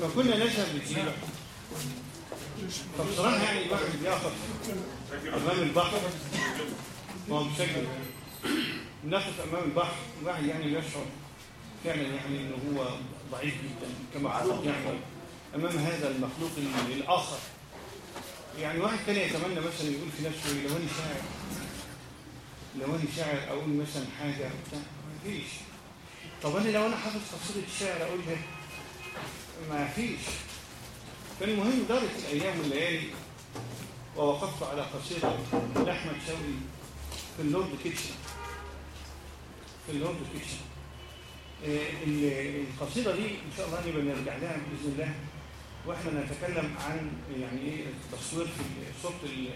فكنا نشهد بالجيبة فبصراحة يعني الواحد بياخد أمام البحر. ما هو بشكل نقف أمام البحر. الواحد يعني يشعر فعلا يعني إنه هو ضعيف جدا كمخلوق يعني أمام هذا المخلوق الآخر. يعني واحد كان يتمنى مثلا يقول في نفسه لو أنا شاعر لو أنا شاعر أقول مثلا حاجة ما فيش. طب أنا لو أنا حافظ قصيدة الشعر أقولها ما فيش. فالمهم دارت الأيام والليالي ووقفت على قصيدة لأحمد شوقي في اللورد كيتشنر. في اللورد كيتشنر. آه، ال- القصيدة دي إن شاء الله نبقى نرجع لها بإذن الله. وإحنا نتكلم عن يعني إيه التصوير في صورة ال-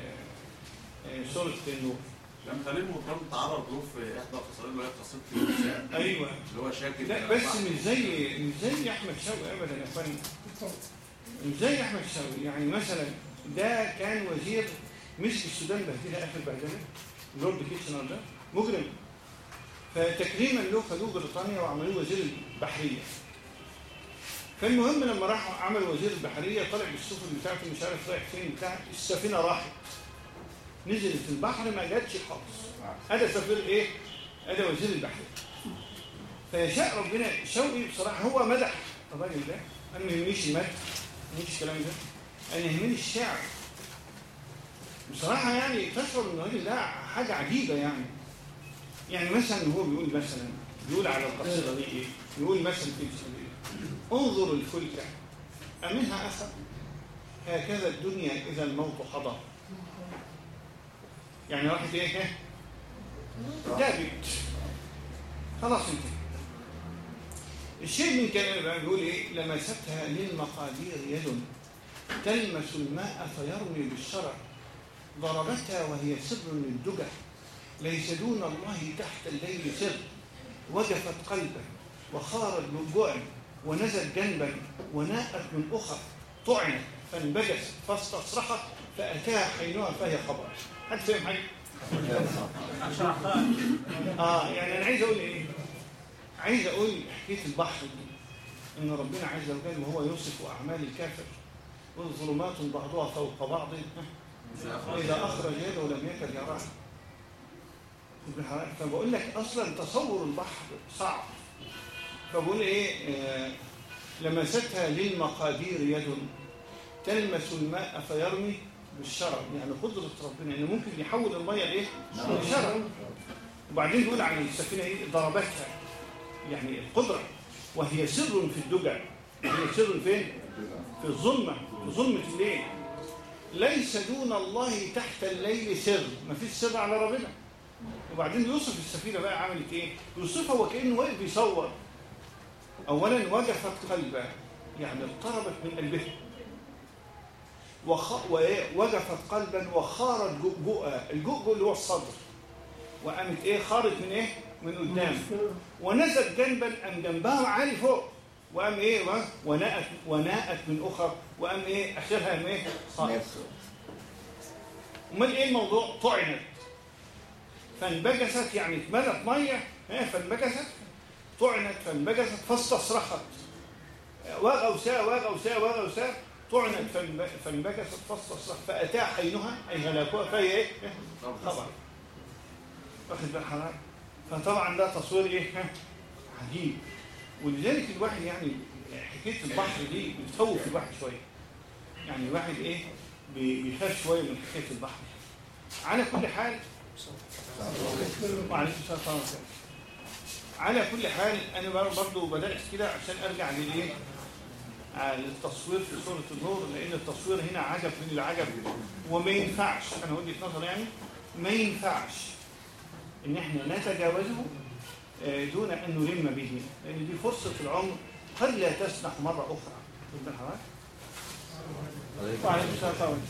آه، صورة النور. لما خليل مهتم تعرض له في إحدى القصائد اللي هي قصيده أيوه. اللي هو شاكر لا بس مش زي مش زي أحمد شوقي ابدا يا فندم. مش زي أحمد شوقي. يعني مثلا ده كان وزير مش في السودان بهدلها اخر بهدله لورد كيتشنر ده مجرم. فتكريما له خدوه بريطانيا وعملوه وزير البحرية. فالمهم لما راح عمل وزير البحرية طلع بالسفن بتاعته مش عارف رايح فين بتاع السفينة راحت. نزلت في البحر ما جاتش خالص. هذا سفير إيه؟ هذا وزير البحريه فيشاء ربنا شوقي بصراحة هو مدح. الراجل ده؟ أنا ما يهمنيش المدح ما يهمنيش الكلام ده. أنا يهمني الشعر بصراحة يعني تشعر إن الراجل ده حاجة عجيبة يعني. يعني مثلا هو بيقول مثلا بيقول على القصيدة دي إيه؟ بيقول مثلا في إيه؟ انظر الفلك أمنها أخذ هكذا الدنيا إذا الموت حضر. يعني واحد إيه؟ دابت خلاص انتهى. الشيء من كلامه بيقول إيه؟ لمستها للمقادير يد تلمس الماء فيرمي بالشرع. ضربتها وهي سر للدجى ليس دون الله تحت الليل سر. وجفت قلبا وخارت جوعا ونزت جنبا وناءت من اخر طعنت فانبجست فاستصرخت فأتاها حينها فهي خبر. حد فاهم حاجة؟ آه يعني أنا عايز أقول إيه؟ عايز أقول حكايه البحر دي إن ربنا عز وجل وهو يوصف اعمال الكافر والظلمات بعضها فوق بعض واذا أخرج يده لم يكد يراها؟ فبقول لك أصلا تصور البحر صعب فبقول إيه آه لمستها للمقادير يد تلمس الماء فيرمي بالشرر يعني قدرة ربنا إنه ممكن يحول المية لايه؟ لشرر وبعدين بيقول عن السفينة إيه؟ ضربتها. يعني القدرة. وهي سر في الدجى. هي سر فين؟ في الظلمة. في ظلمة الليل. ليس دون الله تحت الليل سر. ما فيش سر على ربنا. وبعدين يوصف السفينة بقى عملت إيه؟ يوصفها وكأنه واقف بيصور. اولا وجفت قلبها يعني اضطربت من قلبها. وخ... ووجفت قلبا وخارت جؤجؤا الجؤجؤ اللي هو الصدر. وقامت إيه خارت من إيه من قدام. ونزلت جنبا ام جنبها عالي فوق. وقام إيه وناءت وناءت من اخر وقام إيه أخرها قام إيه خارت أمال إيه الموضوع؟ طعنت. فانبجست يعني اتملت مية فانبجست. طعنت فانبجست فاستصرخت. وغوساء وغوساء وغوساء طعنت فانب- فانبجست فاستصرخت فاتاها حينها اي هلاكها فهي إيه؟ خبر واخد بال حضرتك؟ فطبعا ده تصوير ها؟ عجيب. ولذلك الواحد يعني حكاية البحر دي بتخوف الواحد شوية. يعني الواحد بي- بيخاف شوية من حكاية البحر. على كل حال على كل حال أنا برضه بدأت كده عشان أرجع للإيه؟ آه، للتصوير في سوره النور لأن التصوير هنا عجب من العجب. وما ينفعش أنا وجهة نظر يعني ما ينفعش إن إحنا نتجاوزه آه، دون أن نلم به. لأن دي فرصة العمر قد لا تسنح مرة أخرى. خد بال حضرتك؟ وعليكم السلام ورحمة الله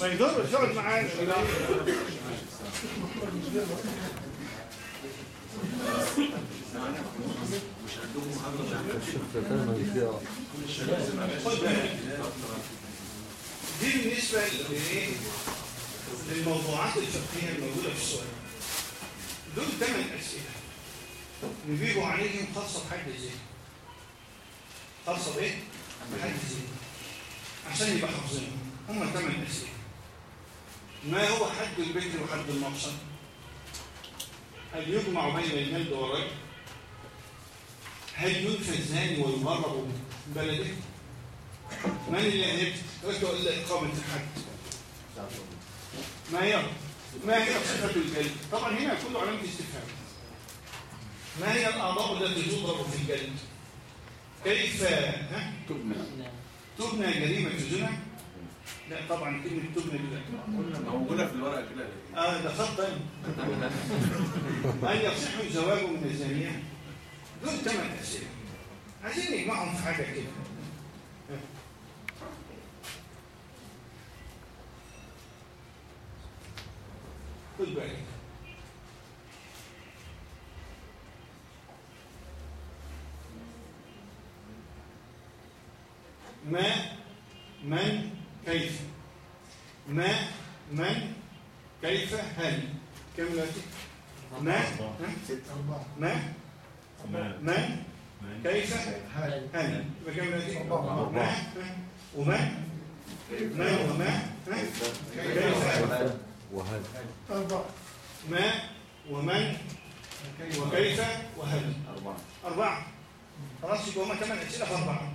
ما يضرش يقعد معانا. دي بالنسبة؟ للموضوعات الفقهية الموجودة في السؤال دول ثمان أسئلة نجيبوا عليهم خاصة بحد الزين خاصة بإيه؟ بحد الزين عشان يبقى حافظينها هم ثمان أسئلة ما هو حد البكر وحد المقصد؟ هل يجمع بين الجلد والرجل؟ هل ينفى الزاني ويغرب بلده؟ من اللي يهب؟ رجل إلا إقامة الحد ما هي ما هي صفة الجلد؟ طبعا هنا كله علامة استفهام ما هي الأعضاء التي تضرب في الجلد؟ كيف ها؟ تبنى تبنى جريمة الزنا؟ لا طبعا كلمة تبنى دي موجودة في الورقة كده آه ده خط تاني. هل يصح الزواج من الزانية؟ دول ثمان أسئلة عايزين نجمعهم في حاجة كده خد بالك. ما من كيف؟ ما من كيف هل؟ كم دلوقتي؟ ما ها؟ ما من كيف هل ما؟ وما ما وما؟ كيف وهل ما ومن وكيف وهل أربعة أربعة خلاص يبقى هما ثمان أسئلة في أربعة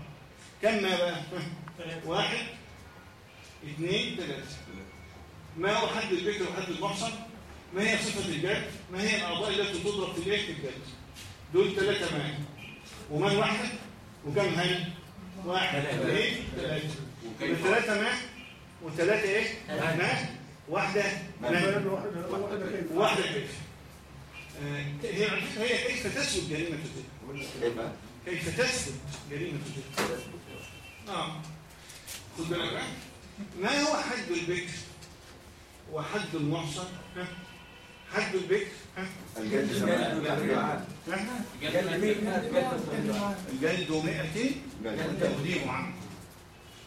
كم ما بقى؟ واحد اثنين ثلاثة ما هو حد البكر وحد المحصن؟ ما هي صفة الجد؟ ما هي الأعضاء التي تضرب في الجد؟ دول ثلاثة ما ومن واحد وكم هل؟ واحد. اثنين ثلاثة ثلاثة ما وثلاثة إيه؟ ما واحدة. ما واحدة كيف آه، هي هي كيف تثبت جريمة الزنا إيه؟ كيف تثبت جريمة الزنا آه. خد بالك ما هو حد البكر وحد المحصن ها؟ حد البكر ها؟ الجد زمان؟ الجلد 100 جد والتقديم عنه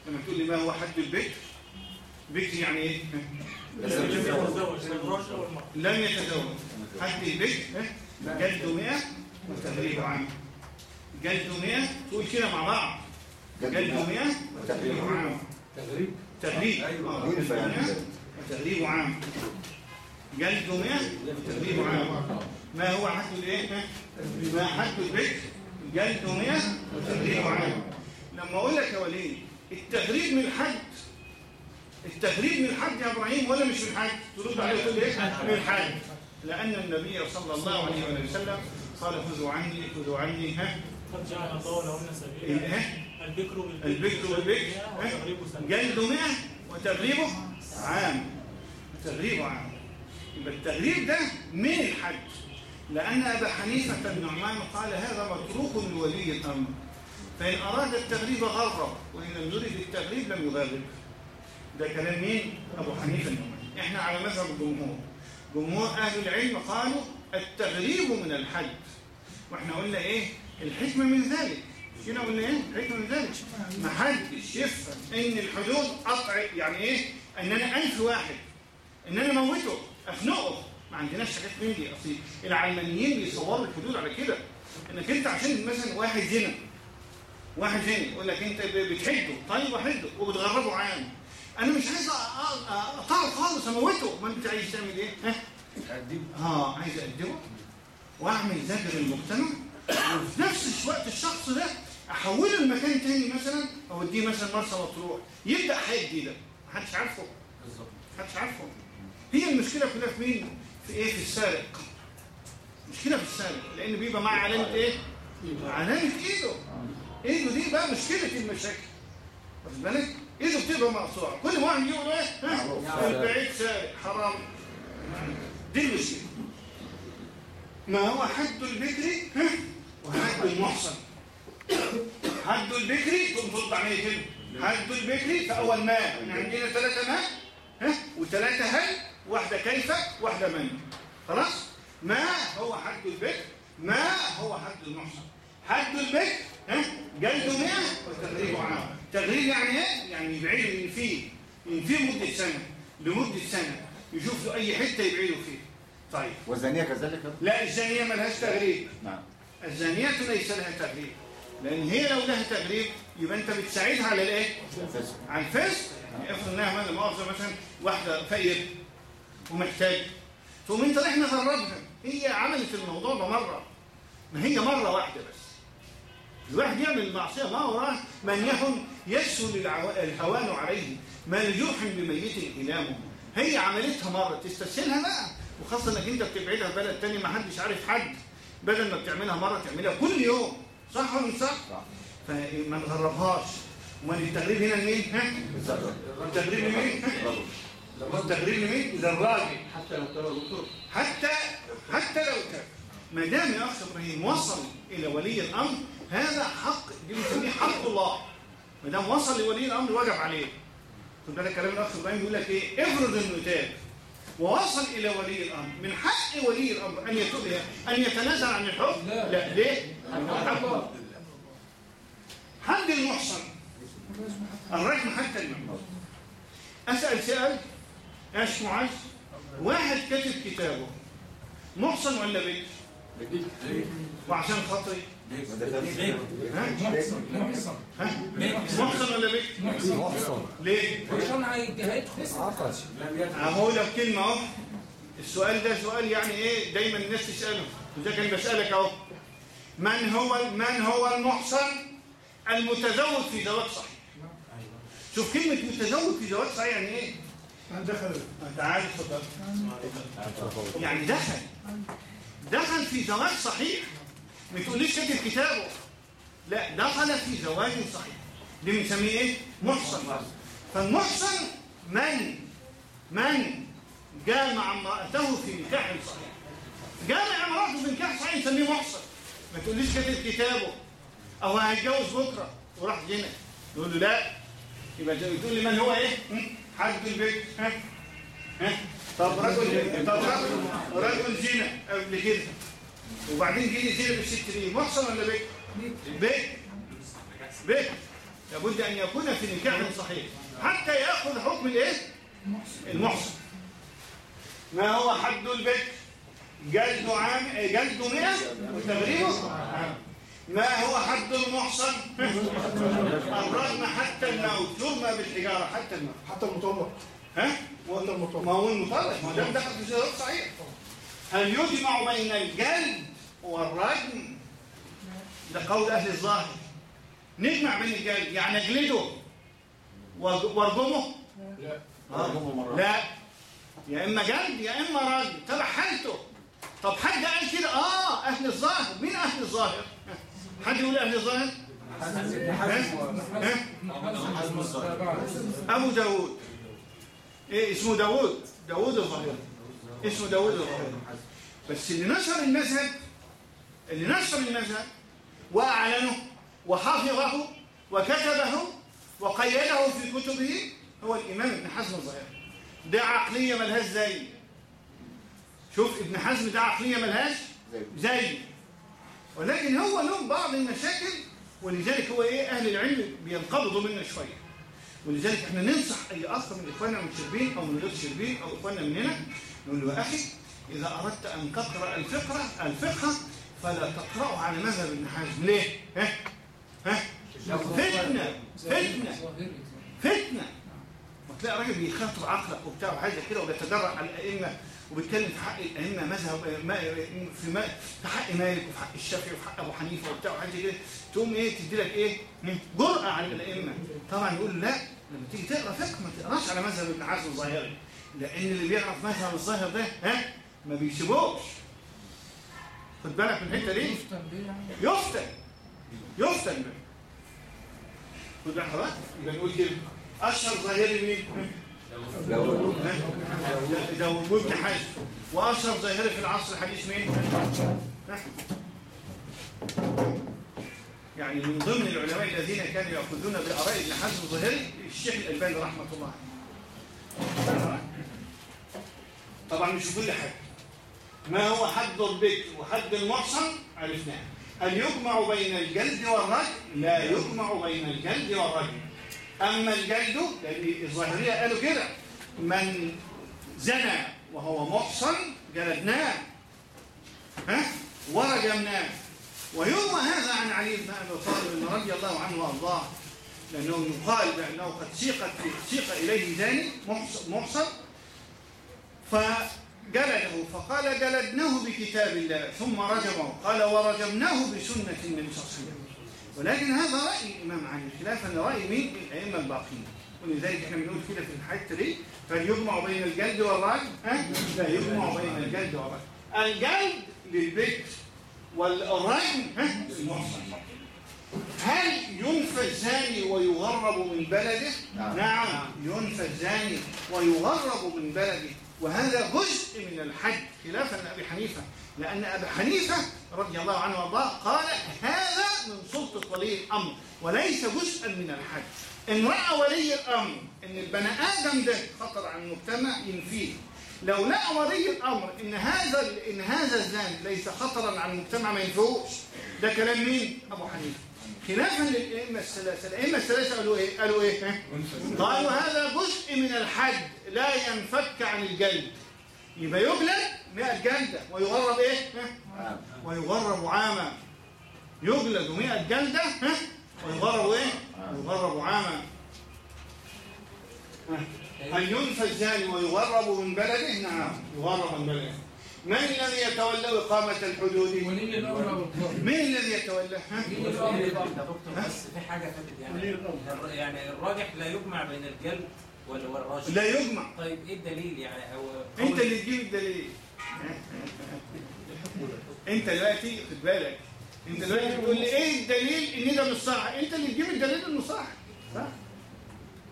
لما تقول لي ما هو حد البكر بكر يعني إيه؟ لم يتزوج. حد البكر ها؟ جلد 100 والتغريب عنه جلد 100 تقول كده مع بعض. جلد 100 والتغريب عنه تغريب. تغريب. 100 وتغريب عام. جلد 100 وتغريب عام ما هو حد الإيه؟ ما حد البكر جلد 100 وتغريب عام لما أقول لك يا وليد التغريب من الحد التغريب من الحد يا إبراهيم ولا مش من الحد ترد عليه تقول إيه؟ من الحد لأن النبي صلى الله عليه وسلم قال خذوا عني خذوا عني ها؟ قد جعل الله لهن سبيلا. الايه البكر بالبكر البكر بالبكر جلد 100 وتغريبه عام. تغريبه عام. يبقى التغريب ده من الحج لأن أبا حنيفة النعمان قال هذا متروك لولي الأمر. فإن أراد التغريب غرب وإن لم يرد التغريب لم يغرب. ده كلام مين؟ أبو حنيفة النعمان إحنا على مذهب الجمهور. جمهور أهل العلم قالوا التغريب من الحج وإحنا قلنا إيه؟ الحكمة من ذلك. هنا قلنا إيه؟ الحكمة من ذلك. ما حدش يفهم إن الحدود قطع يعني إيه؟ ان أنا انفي واحد. ان أنا اموته اخنقه ما عندناش حاجات من دي. اصيل العلمانيين بيصوروا الحدود على كده. إنك أنت عشان مثلا واحد زنا واحد زنا يقول لك أنت بتحده. طيب احده وبتغربه عام. أنا مش عايز أقطعه خالص أموته. ما أنت عايز تعمل إيه؟ ها؟ آه عايز أقدمه. وأعمل زجر المجتمع. وفي نفس الوقت الشخص ده أحوله لمكان تاني مثلا أوديه مثلا مرسى مطروح. يبدأ حياه جديدة. محدش عارفه. محدش عارفه. هي المشكلة كلها في مين؟ في إيه؟ في السارق مشكلة في السارق لأن بيبقى معاه علامة إيه؟ علامة إيده إيده دي بقى مشكلة المشاكل واخد بالك؟ إيده بتبقى مقطوعة كل واحد يقول إيه؟ ها؟ البعيد سارق حرام دي المشكلة ما هو حد البكري ها؟ وحد المحصن حد البكري تقوم ترد عليه كده حد البكري في أول ما إحنا عندنا ثلاثة ما ها وثلاثه هل واحدة كيف واحدة من. خلاص؟ ما هو حد البكر ما هو حد المحصن؟ حد البكر ها؟ جلده 100 وتغريبه عام تغريب يعني إيه؟ يعني يبعده ينفيه ينفيه مده سنة لمدة سنة. يشوف له أي حتة يبعده فيه. طيب. والزانية كذلك؟ لا الزانية ملهاش تغريب. نعم. الزانية ليس لها تغريب. لأن هي لو لها تغريب يبقى أنت بتساعدها على الإيه؟ على الفسق. يعني افرض إنها من مؤاخذة مثلا واحدة فقير ومحتاج. تقوم أنت رايح نغربها هي عملت الموضوع ده مرة ما هي مرة واحدة بس. الواحد يعمل المعصية ما وراه من يكن يسهل الهوان عليه. ما لجوح بميت إلامه هي عملتها مرة. تستسهلها بقى وخاصة إنك أنت بتبعدها في بلد تاني ما حدش عارف حد. بدل ما بتعملها مرة تعملها كل يوم. صح ولا مش صح؟ فما نغربهاش. أمال التغريب هنا لمين؟ ها؟ التغريب لمين؟ التغريب لمين؟ للراجل حتى لو ترى حتى حتى لو كان ما دام يا اخ إبراهيم وصل إلى ولي الامر هذا حق دي بنسميه حق الله ما دام وصل لولي الامر وجب عليه خد بالك كلام الاخ إبراهيم بيقول لك إيه افرض انه تاب ووصل إلى ولي الامر من حق ولي الامر ان يتوب ان يتنازل عن الحكم لا, لا. ليه؟ حق حد المحصن الرجم حتى المحصن اسال سؤال إيش معاذ واحد كاتب كتابه. محصن ولا بكر وعشان خاطري؟ محصن ولا بكر ليه؟ عشان هيدخل اهو لك كلمة أهو. السؤال ده سؤال يعني إيه؟ دايما الناس تسأله. وده كان بسألك أهو. من هو من هو المحصن المتزوج في زواج صحيح؟ شوف كلمة متزوج في زواج صحيح يعني إيه؟ دخل يعني دخل. دخل في زواج صحيح. ما تقوليش كاتب كتابه. لا دخل في زواج صحيح. دي بنسميه إيه؟ محصن. فالمحصن من؟ من جامع امرأته في نكاح صحيح. جامع امرأته في نكاح صحيح نسميه محصن. ما تقوليش كاتب كتابه. أو هيتجوز بكرة وراح جنة. نقول له لا. يبقى تقول لي من هو إيه؟ حد البيت. ها؟ ها؟ طب رجل طب رجل رجل زنا قبل كده. وبعدين جه زنا بالست دي. محصن ولا بيت؟ بيت. بيت. لابد أن يكون في نكاح صحيح. حتى يأخذ حكم الإيه؟ المحصن. ما هو حد البيت؟ جلد عام جلد 100 وتغريبه عام. ما هو حد المحصن؟ الرجم حتى الموت يرمى بالحجارة حتى الموت. حتى المطلق ها؟ وانت المطلق ما هو المطلق ما دام دخل في زواج صحيح. هل يجمع بين الجلد والرجم ده قول أهل الظاهر. نجمع بين الجلد يعني اجلده وأرجمه؟ لا. آه. لا. يا إما جلد يا إما رجم تبع حالته طب حد قال كده؟ آه أهل الظاهر. مين أهل الظاهر؟ حد يقول أهل الظاهر؟ أبو داود. إيه اسمه داود. داود الظاهري. اسمه داود الظاهري. بس اللي نشر المذهب اللي نشر المذهب وأعلنه وحفظه وكتبه وقيده في كتبه هو الإمام ابن حزم الظاهري. ده عقلية ملهاش زي. شوف ابن حزم ده عقلية ملهاش زي. ولكن هو له بعض المشاكل ولذلك هو إيه أهل العلم بينقبضوا منا شوية ولذلك إحنا ننصح أي أخ من إخواننا من شربين أو من غير شربين أو إخواننا مننا نقول له أخي إذا أردت أن تقرأ الفقه الفقه فلا تقراه على مذهب ابن حزم ليه؟ ها؟ ها؟ فتنة فتنة فتنة وتلاقي راجل بيخاطب عقلك وبتاع وحاجة كده وبيتدرع على الأئمة وبيتكلم في حق الأئمة مذهب ما في ما في حق مالك وفي حق الشافعي وفي حق أبو حنيفة وبتاع وحاجه كده. تقوم إيه تدي لك إيه جرأة على الأئمة. طبعا يقول لا لما تيجي تقرأ فقه ما تقراش على مذهب ابن حزم الظاهري. لأن اللي بيعرف مذهب الظاهر ده ها ما بيسيبوش. خد بالك من الحتة دي؟ يفتن يفتن. به خد بالك؟ يبقى نقول كده. أشهر ظاهري مين؟ لو؟ ده وجود حاجة واشهر ظاهري في العصر الحديث مين؟ يعني من ضمن العلماء الذين كانوا يأخذون باراء ابن حزم الظاهري الشيخ الالباني رحمه الله عليه طبعا مش كل حاجة ما هو حد البكر وحد المحصن عرفناه هل يجمع بين الجلد والرجم لا يجمع بين الجلد والرجم أما الجلد لأن الظاهرية قالوا كده من زنى وهو محصن جلدناه ها؟ ورجمناه. ويروى هذا عن علي بن أبي طالب رضي الله عنه وأرضاه لأنه يقال بأنه قد سيقت سيق إليه زاني محص- محصن فجلده فقال جلدناه بكتاب الله ثم رجمه قال ورجمناه بسنة النبي صلى الله عليه وسلم ولكن هذا رأي الإمام علي خلافا لرأي مين؟ الائمه الباقين. ولذلك إحنا بنقول كده في الحتة دي فليجمع بين الجلد والرجم ها؟ لا يجمع بين الجلد والرجم الجلد للبكر والرجم ها؟ للمحصن. هل ينفى الزاني ويغرب من بلده؟ نعم. نعم ينفى الزاني ويغرب من بلده. وهذا جزء من الحج خلافا لأبي حنيفة. لأن أبي حنيفة رضي الله عنه وأرضاه قال هذا من سلطة ولي الأمر وليس جزءا من الحج إن رأى ولي الأمر إن البني آدم ده خطر على المجتمع ينفيه لو لقى ولي الأمر إن هذا إن هذا الزاني ليس خطرا على المجتمع ما ينفوش ده كلام مين؟ أبو حنيفة خلافا للأئمة الثلاثة الأئمة الثلاثة قالوا إيه؟ قالوا إيه؟ قالوا هذا جزء من الحج لا ينفك عن الجلد يبقى يجلد 100 جلدة ويغرب إيه؟ ها؟ ويغرب عاما يجلد 100 جلدة ها؟ ويغرب إيه؟ ويغرب عاما ها؟ هل ينفى الزاني ويغرب من بلده؟ نعم يغرب من بلده من الذي يتولى إقامة الحدود؟ من الذي يتولى؟ الأمر يا دكتور بس في حاجة فاتت يعني يعني الراجح لا يجمع بين الجلد والرجل لا يجمع. طيب إيه الدليل يعني؟ أو أنت اللي تجيب الدليل. أنت دلوقتي خد بالك. أنت دلوقتي بتقول لي إيه الدليل إن ده مش صح؟ أنت اللي تجيب الدليل إنه صح. صح؟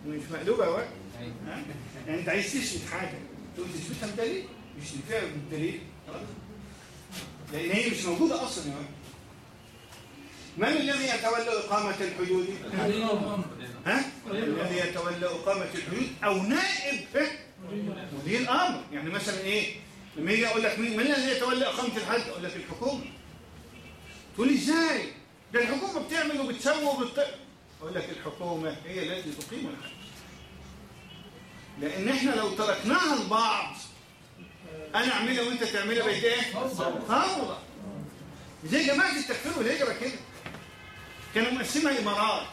مش مقلوبه ها؟ يعني أنت عايز تثبت حاجة. تقول تثبتها بدليل مش فيها بالدليل لأن هي مش موجودة أصلا يا واد من الذي يتولى إقامة الحدود؟ ها؟ الذي يتولى إقامة الحدود أو نائب ها؟ ودي الأمر. يعني مثلا إيه؟ لما يجي أقول لك مين؟ من الذي يتولى إقامة الحج أقول لك الحكومة. تقول لي إزاي؟ ده الحكومة بتعمل وبتسوي وبت أقول لك الحكومة هي التي تقيم الحج لأن إحنا لو تركناها لبعض أنا أعملها وأنت تعملها بقت إيه فوضى. زي جماعة التكفير والهجره كده؟ كانوا مقسمها إمارات.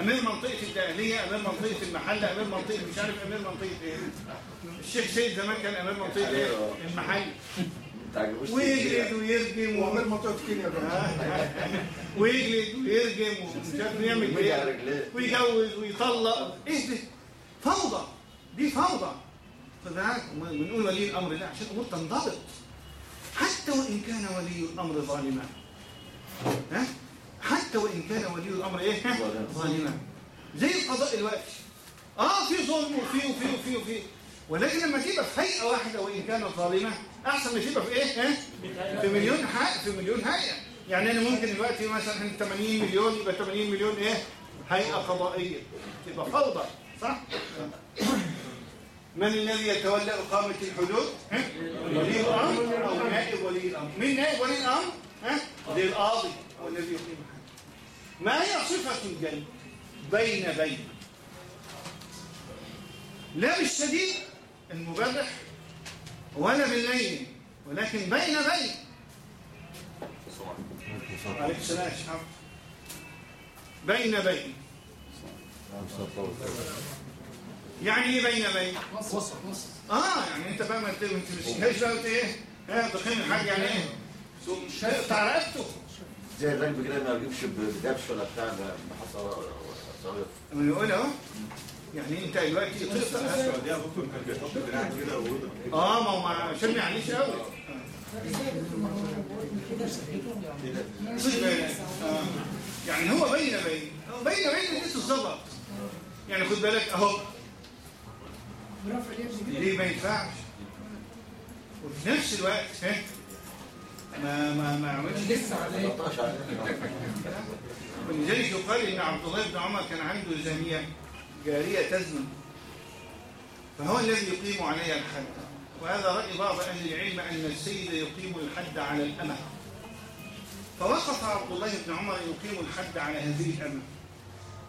أمير منطقه الدقهليه أمير منطقة المحلة أمير منطقة مش عارف أمير منطقة إيه. الشيخ سيد زمان كان أمير منطقة إيه؟ المحل. تعجبوش ويجلد ويرجم وعمل منطقة كينيا بقى ويجلد ويرجم ومش عارف يعمل إيه. ويجوز ويطلق. إيه ده فوضى. دي فوضى. فبالك بنقول ولي الأمر لا عشان الأمور تنضبط. حتى وإن كان ولي الأمر ظالما. ها؟ حتى وإن كان ولي الأمر إيه؟ ها؟ ظالما. زي القضاء دلوقتي آه في ظلم وفي وفي وفي وفي. ولكن لما تبقى في هيئة واحدة وإن كانت ظالمة أحسن ما تبقى في إيه؟ ها؟ في مليون حق في مليون هيئة. يعني أنا ممكن دلوقتي مثلا إحنا 80 مليون يبقى 80 مليون إيه؟ هيئة قضائية. تبقى فوضى صح؟ من الذي يتولى إقامة الحدود؟ ولي الأمر. أو نائب ولي الأمر. من نائب ولي الأمر؟ ها؟ ولي القاضي هو الذي يقيم الحد ما هي صفة الجنه بين بين. لا بالشديد المبرح ولا باللين ولكن بين بين. عليك السلام. بين بين. يعني إيه بين بين؟ وسط وسط آه يعني أنت بقى ما ت- ما تمسكهاش بقى إيه؟ ها تقيم الحاج يعني إيه؟ رقبته زي الرجل كده ما بيجيبش بدبش ولا بتاع صغير من يقول أهو يعني أنت دلوقتي تقطع السعودية ممكن كان بيحط دراع كده ويضرب آه ما هو ما- عشان ما يعليش قوي آه. يعني هو بين بين هو بين بين دي الظبط يعني خد بالك أهو. ليه ما ينفعش؟ وفي نفس الوقت ها؟ ما ما ما عملش. لسه عليه 13 عليه ولذلك يقال إن عبد الله بن عمر كان عنده زانية جارية تزني. فهو الذي يقيم عليها الحد. وهذا رأي بعض أهل العلم أن السيد يقيم الحد على الأمة. فوقف عبد الله بن عمر يقيم الحد على هذه الأمة.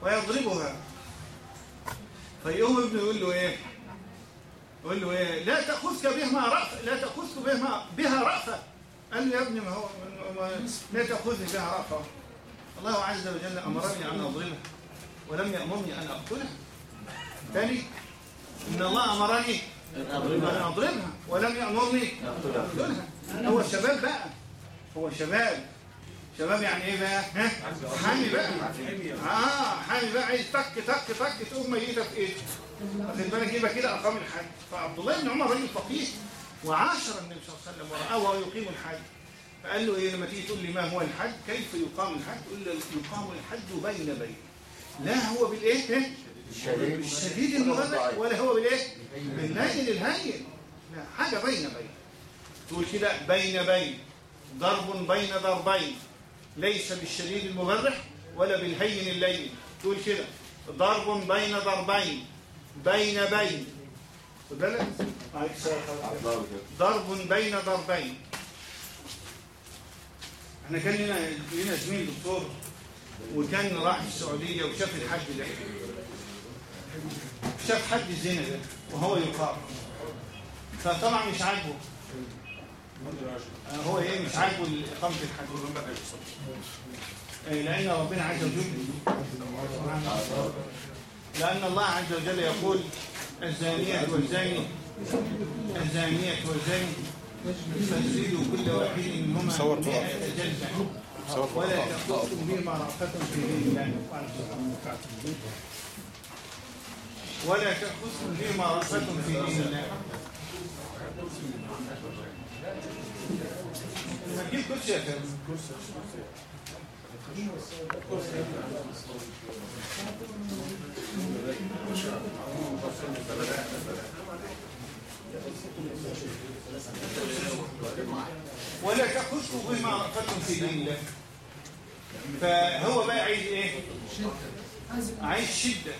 ويضربها. فيقوم ابنه يقول له إيه؟ يقول له إيه؟ لا تأخذك بها رأفة لا تأخذك بها بها رأفة. قال له يا ابني ما هو لا تأخذني بها رأفة الله عز وجل أمرني أن أضربها ولم يأمرني أن أقتلها ثاني إن الله أمرني أن أن أضربها ولم يأمرني أقتلها أقتلها. هو شباب بقى. هو شباب. شباب يعني إيه بقى؟ ها؟ حامي بقى. آه حامي بقى. عايز تك تك تك تقوم ميتة في إيده. واخد بالك؟ يبقى كده اقام الحج فعبد الله بن عمر راجل فقيه. وعاشر النبي صلى الله عليه وسلم ورآه وهو يقيم الحج. فقال له إيه لما تيجي تقول لي ما هو الحج؟ كيف يقام الحج؟ تقول له يقام الحج بين بين لا هو بالإيه؟ بالشديد المبرح ولا هو بالإيه؟ باللين الهين لا حاجة بين بين تقول كده بين بين ضرب بين ضربين. ليس بالشديد المبرح ولا بالهين اللين تقول كده ضرب بين ضربين. بين بين ضرب بين ضربين. إحنا كان لنا لنا زميل دكتور وكان راح السعودية وشاف الحج ده. شاف حد الزنا ده وهو يقام فطبعا مش عاجبه. هو إيه مش عاجبه إقامة الحج آه، لأن ربنا عز وجل لأن الله عز وجل يقول الزانية والزاني. الزانية والزاني. فاجلدوا كل واحد منهما مئة جلدة. ولا تأخذكم بهما رأفة في دين الله. ولا تأخذكم بهما رأفة في دين الله. هتجيب كرسي يا كريم ولا تأخذكم بما رأفتم في دين الله. فهو بقى عايز إيه؟ عايز شدة.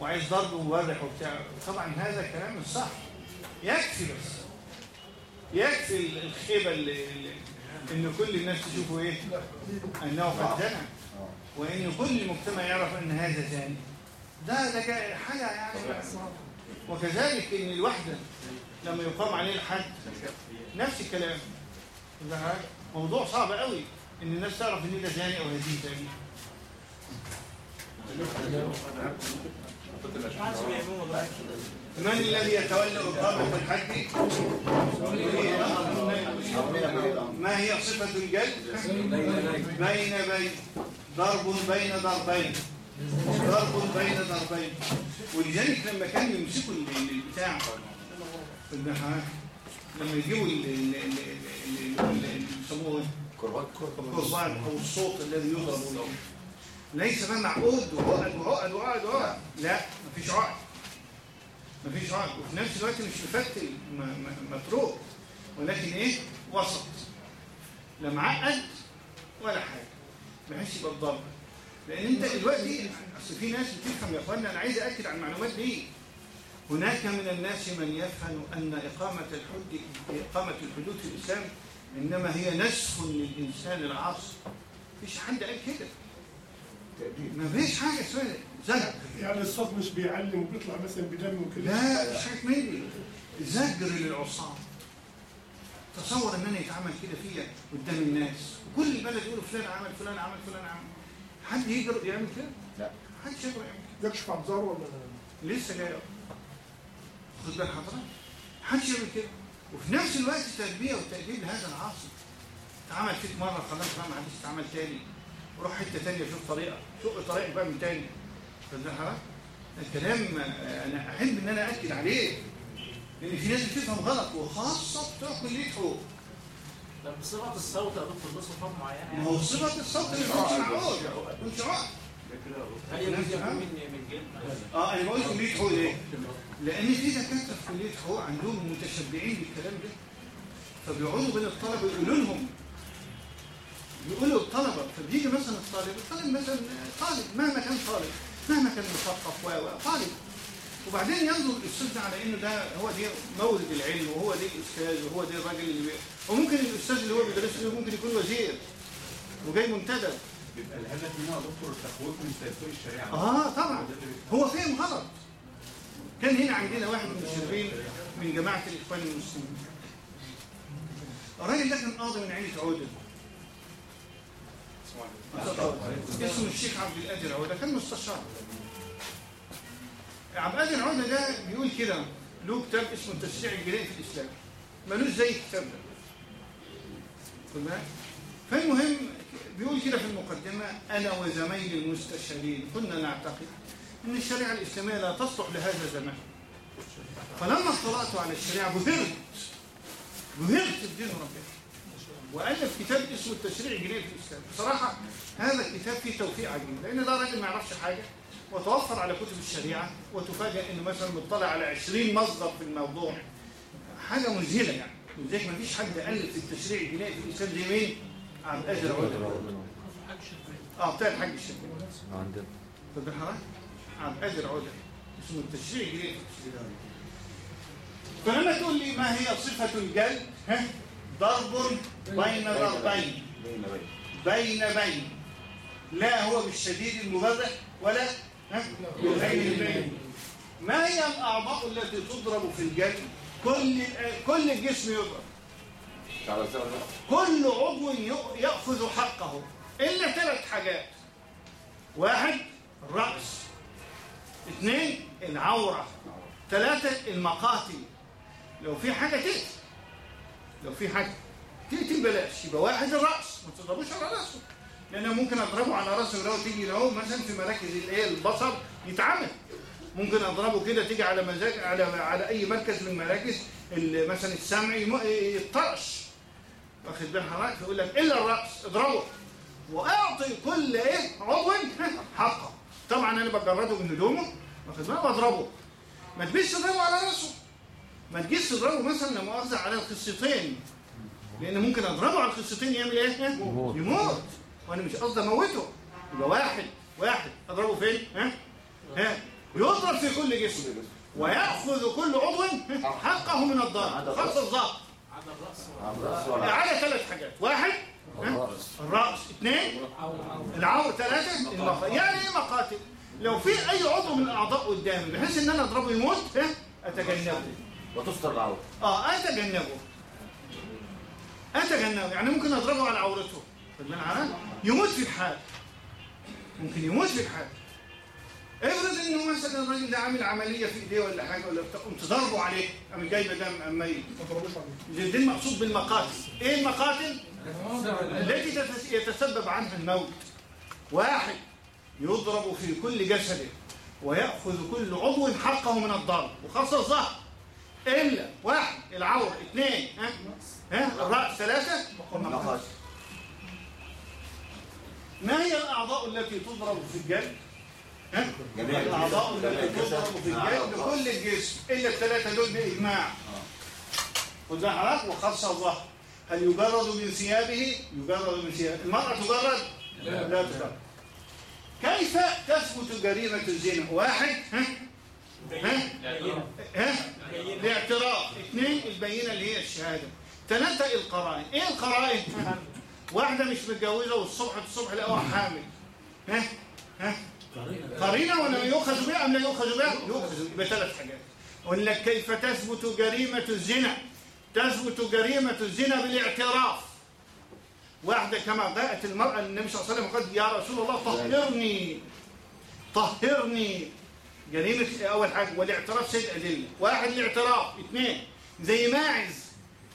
وعايز ضرب مبرح وبتاع. طبعا هذا كلام مش صح. يكفي بس. يكفي الخيبة اللي إن كل الناس تشوفه إيه؟ أنه قد زنى وإن كل المجتمع يعرف أن هذا زاني ده ده حاجة يعني. وكذلك إن الوحدة لما يقام عليه الحد نفس الكلام. موضوع صعب قوي إن الناس تعرف إن ده زاني أو هزيم زاني من الذي يتولى إقامة الحج؟ ما هي صفة الجلد؟ بين بين. ضرب بين ضربين. ضرب بين ضربين. ولذلك لما كانوا يمسكوا ال- ال- البتاع في النحاة لما يجيبوا ال- ال- ال- ال- ال- ال- يسموه إيه؟ القربان أو الصوت الذي يضرب له ليس بقى معقود وعقد وعقد وعقد وعقد. لا مفيش عقد. مفيش عقد. وفي نفس الوقت مش مفتل متروك. ولكن إيه؟ وسط. لا معقد ولا حاجة. بحيث يبقى الضرب لأن أنت دلوقتي أصل في ناس بتفهم يا أخوانا أنا عايز اكد على المعلومات دي. هناك من الناس من يفهم أن إقامة الحد إقامة الحدود في الإسلام إنما هي نسخ للإنسان العاصي. مفيش حد قال كده. مفيش حاجة اسمها زهق. يعني الصوت مش بيعلم وبيطلع مثلا بدم وكده. لا مش حاجة مني زجر للعصاة. تصور إن أنا يتعمل كده فيا قدام الناس وكل البلد يقولوا فلان عمل فلان عمل فلان عمل. حد يقدر يعمل كده؟ لا. محدش يقدر يعمل كده؟ يكشف عن ولا؟ لسه جاي. خد بالك حضرتك محدش يعمل كده؟ وفي نفس الوقت تربيه وتأديب لهذا العاصي اتعمل فيك مرة خلاص بقى ما عادش تتعمل تاني. روح حتة تانية شوف طريقة شوف طريقك بقى من تاني. خد بالك حضرتك الكلام آه، أنا أحب إن أنا أكد عليه. لأن في ناس بتفهم غلط وخاصه بتوع كليه حقوق طب بصفة الصوت يا دكتور له صفات معينة ما هو صفه الصوت اللي مش معقول من جلد؟ آه أنا بقول كليه حقوق ليه؟ لأن في دكاتره في كليه حقوق عندهم متشبعين بالكلام ده فبيقعدوا بين الطلبه يقولوا لهم يقولوا الطلبه فبيجي مثلا الطالب الطالب مثلا طالب مهما كان طالب مهما كان مثقف و و- طالب وبعدين ينظر الأستاذ ده على إنه ده هو دي مورد العلم وهو دي الأستاذ وهو دي الراجل اللي بي... وممكن الأستاذ اللي هو بيدرس له ممكن يكون وزير وجاي منتدب. بيبقى الهدف منها يا دكتور من تدبير الشريعة. آه طبعا. هو فهم غلط. كان هنا عندنا واحد من المشرفين من جماعة الإخوان المسلمين. الراجل ده كان قاضي من عيلة عودة. اسمه الشيخ عبد القادر عودة كان مستشار. عبد القادر عودة ده بيقول كده له كتاب اسمه التشريع الجنائي في الإسلام. ملوش زي الكتاب ده. بالك؟ فالمهم بيقول كده في المقدمة أنا وزمايلي المستشارين كنا نعتقد أن الشريعة الإسلامية لا تصلح لهذا الزمان فلما اطلعت على الشريعة بهرت بهرت بدين ربنا. وألف كتاب اسمه التشريع الجنائي في الإسلام. بصراحة هذا الكتاب فيه توفيق عجيب لأن ده راجل ما يعرفش حاجة. وتوفر على كتب الشريعة وتفاجأ إنه مثلا مطلع على 20 مصدر في الموضوع. حاجة مذهلة يعني. لذلك ما فيش حد ألف التشريع الجنائي في الإسلام زي مين؟ عبد القادر عودة آه بتاع الحاج الشرقي عندنا طب حضرتك عبد القادر عودة اسمه التشريع الجنائي في الإسلام فلما تقول لي ما هي صفة الجلد ها؟ ضرب بين ضربين. بين بين بين بين. لا هو بالشديد المبرح ولا ما هي الأعضاء التي تضرب في الجلد كل كل الجسم يضرب. كل عضو يأخذ حقه. إلا ثلاث حاجات. واحد الرأس. اثنين العورة. ثلاثة المقاتل. لو في حاجة تقتل. لو في حاجة تقتل بلاش. يبقى واحد الرأس. ما تضربوش على رأسه. أنا ممكن أضربه على رأسه لو تيجي له مثلا في مراكز الإيه البصر يتعمل. ممكن أضربه كده تيجي على مزاج على على أي مركز من مراكز مثلا السمع يطرش واخد بال حضرتك يقول لك إلا الرأس اضربه. وأعطي كل إيه عضو حقه. طبعا أنا بجرده من هدومه واخد بالك واضربه. ما تجيش تضربه على رأسه. ما تجيش تضربه مثلا لا مؤاخذة على الخصيتين لأن ممكن أضربه على الخصيتين يعمل إيه؟ يموت. يموت. وأنا مش قصدي أموته. يبقى واحد واحد. أضربه فين؟ ها؟ ها؟ يضرب في كل جسم. ويأخذ كل عضو حقه من الضرب خاصة الضغط على الرأس. على ثلاث حاجات. واحد؟ الرأس. اثنين العور ثلاثة المق... يعني إيه مقاتل؟ لو في أي عضو من الأعضاء قدامي بحيث إن أنا أضربه يموت ها؟ أتجنبه. وتستر العورة. آه أتجنبه. أتجنبه. يعني ممكن أضربه على عورته. خد بالك معايا؟ يموت في الحال. ممكن يموت في الحال. افرض انه مثلا الراجل ده عامل عملية في إيديه ولا حاجة ولا بتاع قمت ضربه عليه قام جايبه دم قام ميت. ما تضربوش عليه دي المقصود بالمقاتل. إيه المقاتل؟ التي يتسبب عنها الموت. واحد يضرب في كل جسده ويأخذ كل عضو حقه من الضرب وخاصة الظهر. إلا واحد العورة اثنين ها ها الرأس ثلاثة المقاتل ما هي الأعضاء التي تضرب في الجلد؟ ها؟ الأعضاء. التي تضرب. في. الجلد كل الجسم إلا الثلاثة دول بإجماع خد بالك حضرتك وخاصة الظهر هل يجرد من ثيابه؟ يجرد من ثيابه المرأة تجرد؟ لا تجرد كيف تثبت جريمة الزنا؟ واحد ها؟ ها؟ ها؟ الاعتراف اثنين البينة اللي هي الشهادة ثلاثة القرائن إيه القرائن؟ واحدة مش متجوزة والصبح الصبح لقوها حامل ها؟ ها؟ قرينة ولا يؤخذ بها أم لا يؤخذ بها؟ يؤخذ يبقى ثلاث حاجات لك كيف تثبت جريمة الزنا؟ تثبت جريمة الزنا بالاعتراف واحدة كما جاءت المرأة للنبي صلى الله عليه وسلم قالت يا رسول الله طهرني طهرني جريمة أول حاجة والاعتراف سيد أدلة واحد الاعتراف اثنين زي ماعز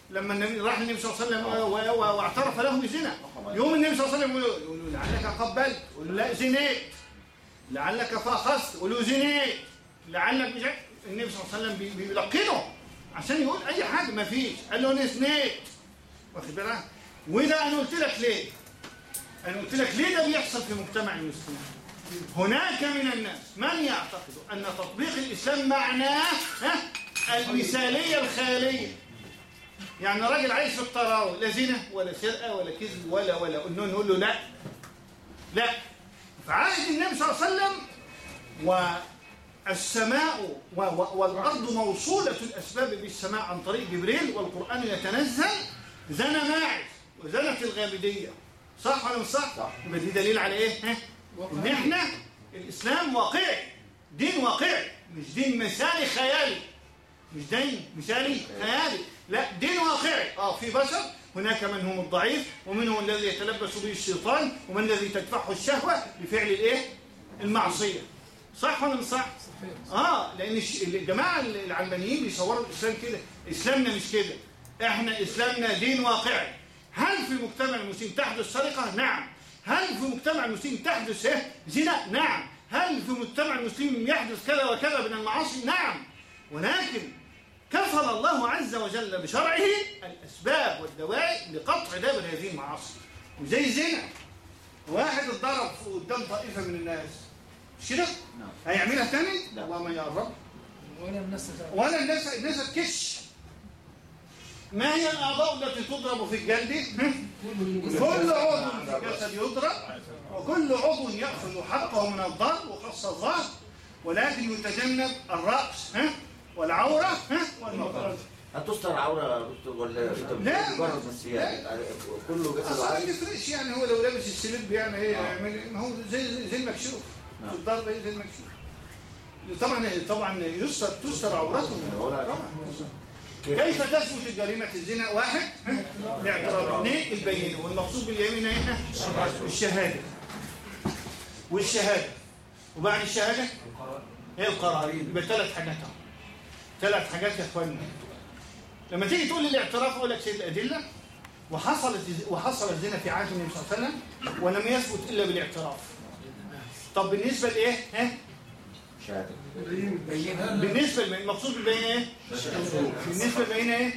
لما النبي راح النبي صلى الله عليه وسلم واعترف له بزنا. يوم النبي صلى الله عليه وسلم يقول له- لعلك قبلت يقول له لا زنيت. لعلك فاخذت يقول له زنيت. لعلك مش. النبي صلى الله عليه وسلم بي- بيلقنه عشان يقول أي حاجة ما فيش. قال له أنا زنيت. واخد بالك؟ وده أنا قلت لك ليه؟ أنا قلت لك ليه ده بيحصل في مجتمع المسلمين؟ هناك من الناس من يعتقد أن تطبيق الإسلام معناه ها المثالية الخيالية. يعني راجل عايش في الطراوة لا زنا ولا سرقة ولا كذب ولا ولا. قلنا نقول له لا. لا. في عهد النبي صلى الله عليه وسلم والسماء والأرض موصولة الأسباب بالسماء عن طريق جبريل والقرآن يتنزل. زنى ماعز وزنت الغامديه صح ولا مش صح؟ صح. يبقى دي دليل على إيه؟ ها؟ إن إحنا الإسلام واقعي. دين واقعي. مش دين مثالي خيالي. مش دين مثالي خيالي. لا دين واقعي آه في بشر هناك من هم الضعيف ومنهم الذي يتلبس به الشيطان ومن الذي تدفعه الشهوة لفعل الإيه؟ المعصية. صح ولا مش صح؟ آه لأن الجماعة العلمانيين بيصوروا الإسلام كده. إسلامنا مش كده. إحنا إسلامنا دين واقعي. هل في مجتمع المسلمين تحدث سرقة؟ نعم. هل في مجتمع المسلمين تحدث إيه؟ زنا؟ نعم. هل في مجتمع المسلمين يحدث كذا وكذا من المعاصي؟ نعم. ولكن كفل الله عز وجل بشرعه الأسباب والدواعي لقطع دابر هذه المعاصي وزي زنا واحد اتضرب قدام طائفة من الناس مش كده؟ نعم. هيعملها تاني؟ لا. والله ما يقرب ولا الناس. ولا الناس الناس تكش ما هي الأعضاء التي تضرب في الجلد؟ كل عضو في الجسد يضرب وكل عضو يأخذ حقه من الضرب وخاصة الظهر ولكن يتجنب الرأس ها والعورة ها؟ والمفرد هتستر دكتور ولا لا. مجرد مسيحي كله جسد أصلا ما يفرقش يعني هو لو لابس السليب يعني إيه يعمل ما هو زي زي- المكشوف. في الضرب زي المكشوف. طبعا طبعا يستر تستر عورته. طبعا. كيف؟ تثبت جريمة الزنا؟ واحد؟ الاعتراف اثنين البينة والمقصود باليمين هنا؟ الشهادة. والشهادة. وبعد الشهادة؟ هي القرارين يبقى ثلاث حاجات. اهو ثلاث حاجات يا اخوانا لما تيجي تقول لي الاعتراف أقول لك سيد الأدلة وحصلت وحصل الزنا في عهد النبي صلى الله عليه وسلم ولم يثبت إلا بالاعتراف. طب بالنسبة لإيه؟ ها؟ للبينة المقصود بالبينه إيه؟ بالنسبة للبينه إيه؟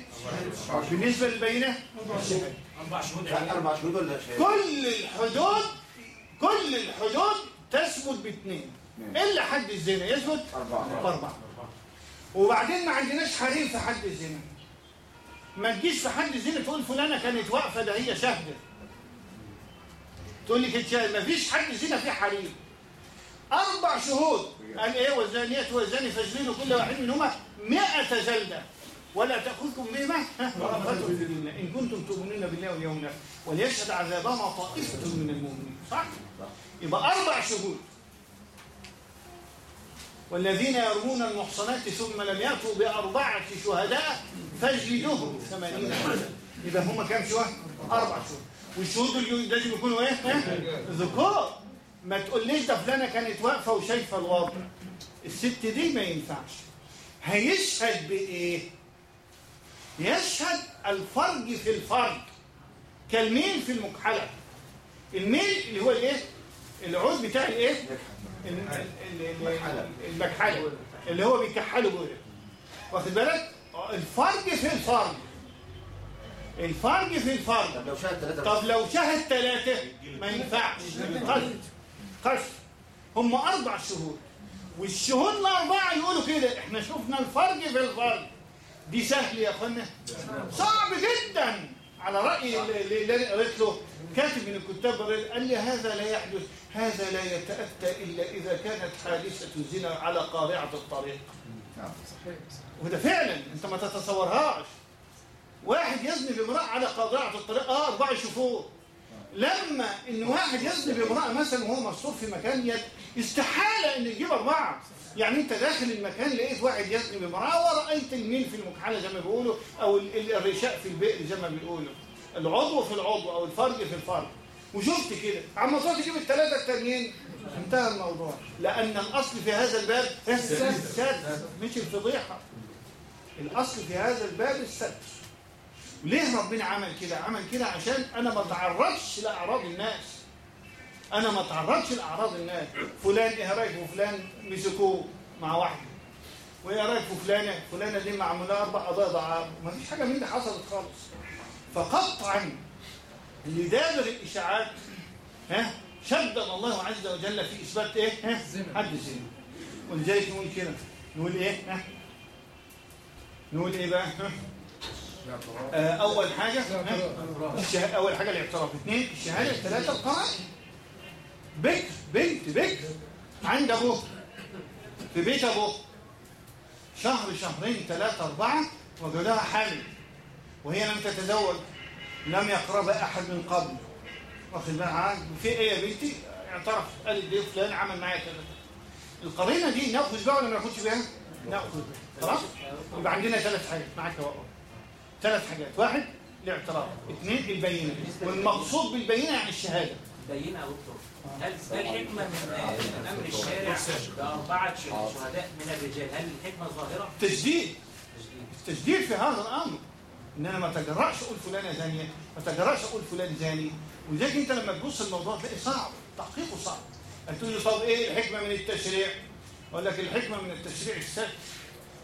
بالنسبة للبينه الشهاده أربع شهود أربع شهود ولا شهادة؟ كل الحدود كل الحدود تثبت باثنين إلا حد الزنا يثبت باربعه وبعدين ما عندناش حريم في حد الزنا. ما تجيش في حد الزنا تقول فلانة كانت واقفة ده هي شاهدة. تقول لي كانت شاهدة. ما فيش حد زنا فيه حريم أربع شهود. قال إيه والزانيه والزاني فاجلدوا كل واحد منهما 100 جلدة. ولا تأخذكم بهما رأفة في الله إن كنتم تؤمنون بالله واليوم الآخر. وليشهد عذابهما طائفه من المؤمنين. صح؟ يبقى أربع شهود. والذين يرمون المحصنات ثم لم يأتوا بأربعة شهداء فاجلدوهم ثمانين جلدة يبقى هم كام شهود؟ أربع شهود والشهود لازم يكونوا إيه؟ ها؟ ذكور ما تقوليش ده فلانة كانت واقفة وشايفة الوضع الست دي ما ينفعش هيشهد بإيه؟ يشهد الفرج في الفرج كالميل في المكحلة الميل اللي هو الإيه؟ العود بتاع الإيه؟ ال- ال- ال- المكحلة. اللي هو بيكحله جوه واخد بالك؟ الفرج في الفرج الفرج في الفرج طب لو شهد ثلاثة طب لو شهد ثلاثة ما ينفعش. قصد هم أربع شهود. والشهود الأربعة يقولوا كده. إحنا شفنا الفرج في الفرج دي سهل يا أخوانا. صعب جدا. على رأي اللي أنا قريت له كاتب من الكتاب قال لي هذا لا يحدث هذا لا يتأتى إلا إذا كانت حادثة الزنا على قارعة الطريق. وده فعلا أنت ما تتصورهاش. واحد يزني بامرأة على قارعة الطريق آه أربعة شهور. لما إن واحد يزني بامرأة مثلا وهو مصروف في مكان يد استحالة إن يجيب أربعة. يعني انت داخل المكان لقيت واحد يزني بامرأة ورأيت الميل في المكحلة زي ما بيقولوا أو ال- ال- الرشاء في البئر زي ما بيقولوا. العضو في العضو أو الفرج في الفرج وشفت كده. عم تروح تجيب الثلاثة التانيين. انتهى الموضوع. لأن الأصل في هذا الباب السد. مش الفضيحة. الأصل في هذا الباب السد. ليه ربنا عمل كده؟ عمل كده عشان أنا ما اتعرضش لأعراض الناس. أنا ما اتعرضش لأعراض الناس فلان إيه رأيك وفلان مسكوه مع واحدة وإيه رأيك وفلانة؟ فلانة دي معمولة أربع قضايا ضعاف. ما فيش حاجة من دي حصلت خالص. فقطعا اللي دابر الإشاعات ها شدد الله عز وجل في إثبات إيه؟ ها حد الزنا ولذلك نقول كده. نقول إيه؟ ها نقول إيه بقى؟ ها آه، أول حاجة ها؟ أول حاجة الاعتراف. اثنين الشهادة ثلاثة القرائن. بكر بنت بكر عند أبوه. في بيت أبوه. شهر شهرين ثلاثة أربعة وجدها حامل. وهي لم تتزوج. لم يقربها أحد من قبل. واخد بالك؟ في إيه يا بنتي؟ اعترف. قال لي فلان عمل معايا كذا القرينة دي نأخذ بها ولا ما نأخذش بها نأخذ. بها خلاص؟ يبقى عندنا ثلاث حاجات. معاك يا وقف ثلاث حاجات. واحد الاعتراف. اثنين البينة. والمقصود بالبينة يعني الشهادة. بينة يا هل الحكمة من أمر الشارع؟ بأربعة شهداء من الرجال. هل الحكمة ظاهرة؟ تجديد. تجديد. في هذا الأمر. ان أنا ما تجرأش أقول فلانه زانيه ما تجرأش أقول فلان زاني. ولذلك أنت لما تبص الموضوع تلاقي صعب تحقيقه صعب. هتقول لي طب إيه الحكمة من التشريع؟ أقول لك الحكمة من التشريع الستر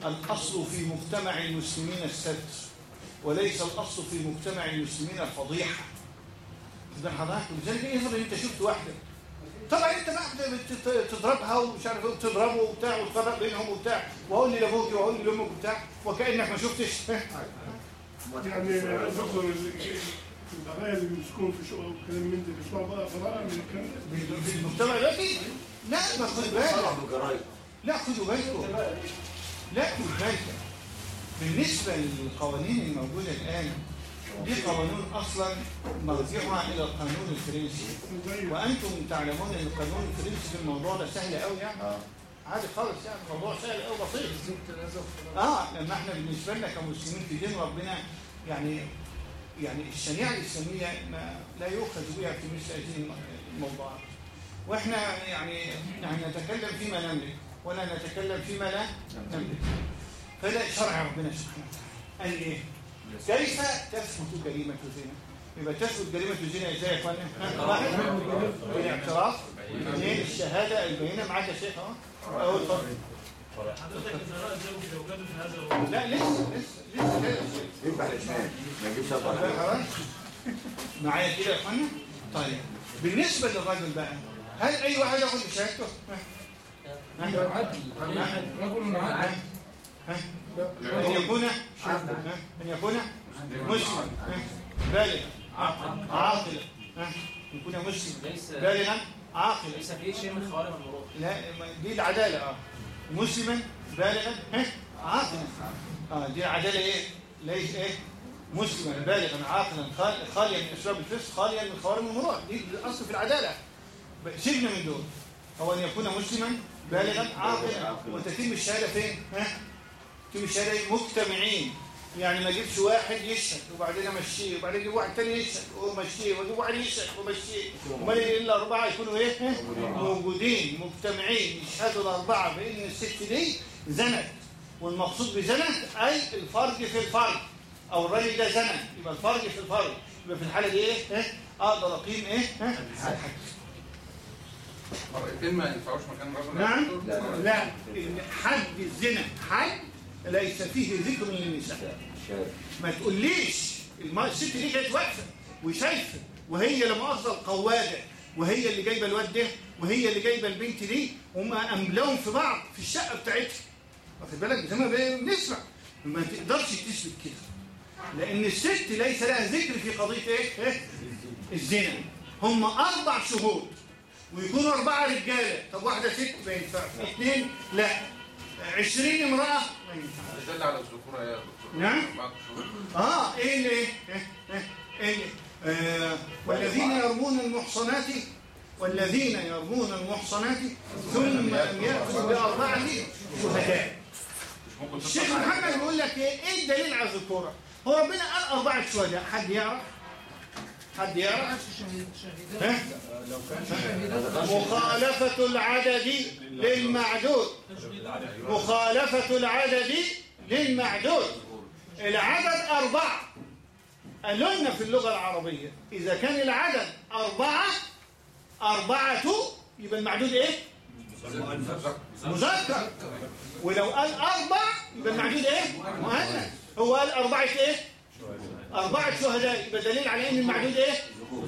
الأصل في مجتمع المسلمين الستر وليس الأصل في مجتمع المسلمين الفضيحة. ده حضرتك ولذلك افرض أنت شفت واحدة؟ طبعا أنت بقى بت- بت- تضربها ومش عارف إيه وتضربه وبتاع وتفرق بينهم وبتاع. واقول لي لابوك واقول لي لامك وبتاع. وكأنك ما شفتش. يعني دكتور ال- البرايا اللي بيمسكون في شغل وكلام من ده بيطلعوا بقى من الكلام ده. في المجتمع دلوقتي لا ما خد بالك. لا خدوا بالكم. لا خدوا بالكم. بالنسبة للقوانين الموجودة الآن دي قوانين أصلا مرجعها إلى القانون الفرنسي. زي وأنتم تعلمون أن القانون الفرنسي في الموضوع ده سهل قوي يعني. آه. عادي خالص يعني الموضوع سهل قوي بسيط. آه لما إحنا بالنسبة لنا كمسلمين في دين ربنا يعني يعني الشريعة الإسلامية ما لا يؤخذ بها في مثل هذه الموضوعات. وإحنا يعني يعني نتكلم فيما نملك ولا نتكلم فيما لا نملك فلا شرع ربنا سبحانه وتعالى. قال إيه؟ كيف تثبت جريمه الزنا؟ يبقى تثبت جريمه الزنا إزاي يا؟ ها؟ واحد بالاعتراف اثنين الشهادة البينة معاك يا شيخ أهو. أهو اتفضل. حضرتك الزراعة زوج زوجاته في هذا الوقت لا لسه لسه لسه. يذبح الاثنين ما يجيبش خلاص. معايا كده يا اخوانا طيب. بالنسبة للراجل بقى هل أي واحد ياخد بشهادته ها؟ ها؟ عدل رجل عدل ان يكون؟ ان يكون؟ مسلم. ها؟ بالغ. عاقل. عاقلا ها؟ يكون مسلم. ليس بالغا. عاقلا ليس فيه شيء من خوارم المروءة لا دي العدالة آه. مسلما بالغا؟ عاقلا. آه دي العدالة إيه؟ ليس إيه؟ مسلما بالغا عاقلا خال- خاليا من أسباب الفسق خاليا من خوارم المروءه دي الأصل في العدالة. سجن من دول. هو أن يكون مسلما بالغا عاقلا. وتتم الشهادة فين؟ ها؟ الشهاده إيه؟ مجتمعين يعني ما اجيبش واحد يشهد وبعدين امشيه وبعدين أجيب واحد تاني يشهد وامشيه واجيب واحد يشهد وامشيه أمال إلا اربعه يكونوا إيه؟ موجودين مجتمعين يشهدوا الأربعة بان الست دي زنت والمقصود بزنت أي الفرج في الفرج أو الراجل ده زنى يبقى الفرج في الفرج يبقى في الحالة دي إيه ها؟ أقدر أقيم إيه؟ الحد مرأتين ما ينفعوش مكان رجل نعم لا حد الزنا حد ليس فيه ذكر للنساء. ما تقوليش الست دي كانت واقفة وشايفة وهي لما اصل القواده وهي اللي جايبة الواد ده وهي اللي جايبة البنت دي وما أملاهم في بعض في الشقة بتاعتها. واخد بالك؟ زي ما بنسمع. ما تقدرش تثبت كده. لأن الست ليس لها ذكر في قضية إيه؟ إيه؟ الزنا. هم أربع شهود ويكونوا أربعة رجالة. طب واحدة ست ما ينفعش. اثنين لا. عشرين امرأة ما ينفعش دل على الذكورة يا دكتور. نعم. آه إيه اللي إيه إيه إيه, إيه. اللي آه والذين يرمون المحصنات والذين يرمون المحصنات ثم لم يأتوا بأربعة شهداء. الشيخ محمد بيقول لك إيه إيه الدليل على الذكورة؟ هو ربنا قال أربعة شهداء حد يعرف؟ حد يعرف؟ مخالفة العدد للمعدود. مخالفة العدد للمعدود. العدد أربعة. قالوا لنا في اللغة العربية إذا كان العدد أربعة أربعة يبقى المعدود إيه؟ مذكر. ولو قال أربع يبقى المعدود إيه؟ مؤنث. هو قال أربعة إيه؟ أربعة شهداء يبقى دليل على إن المعدود إيه؟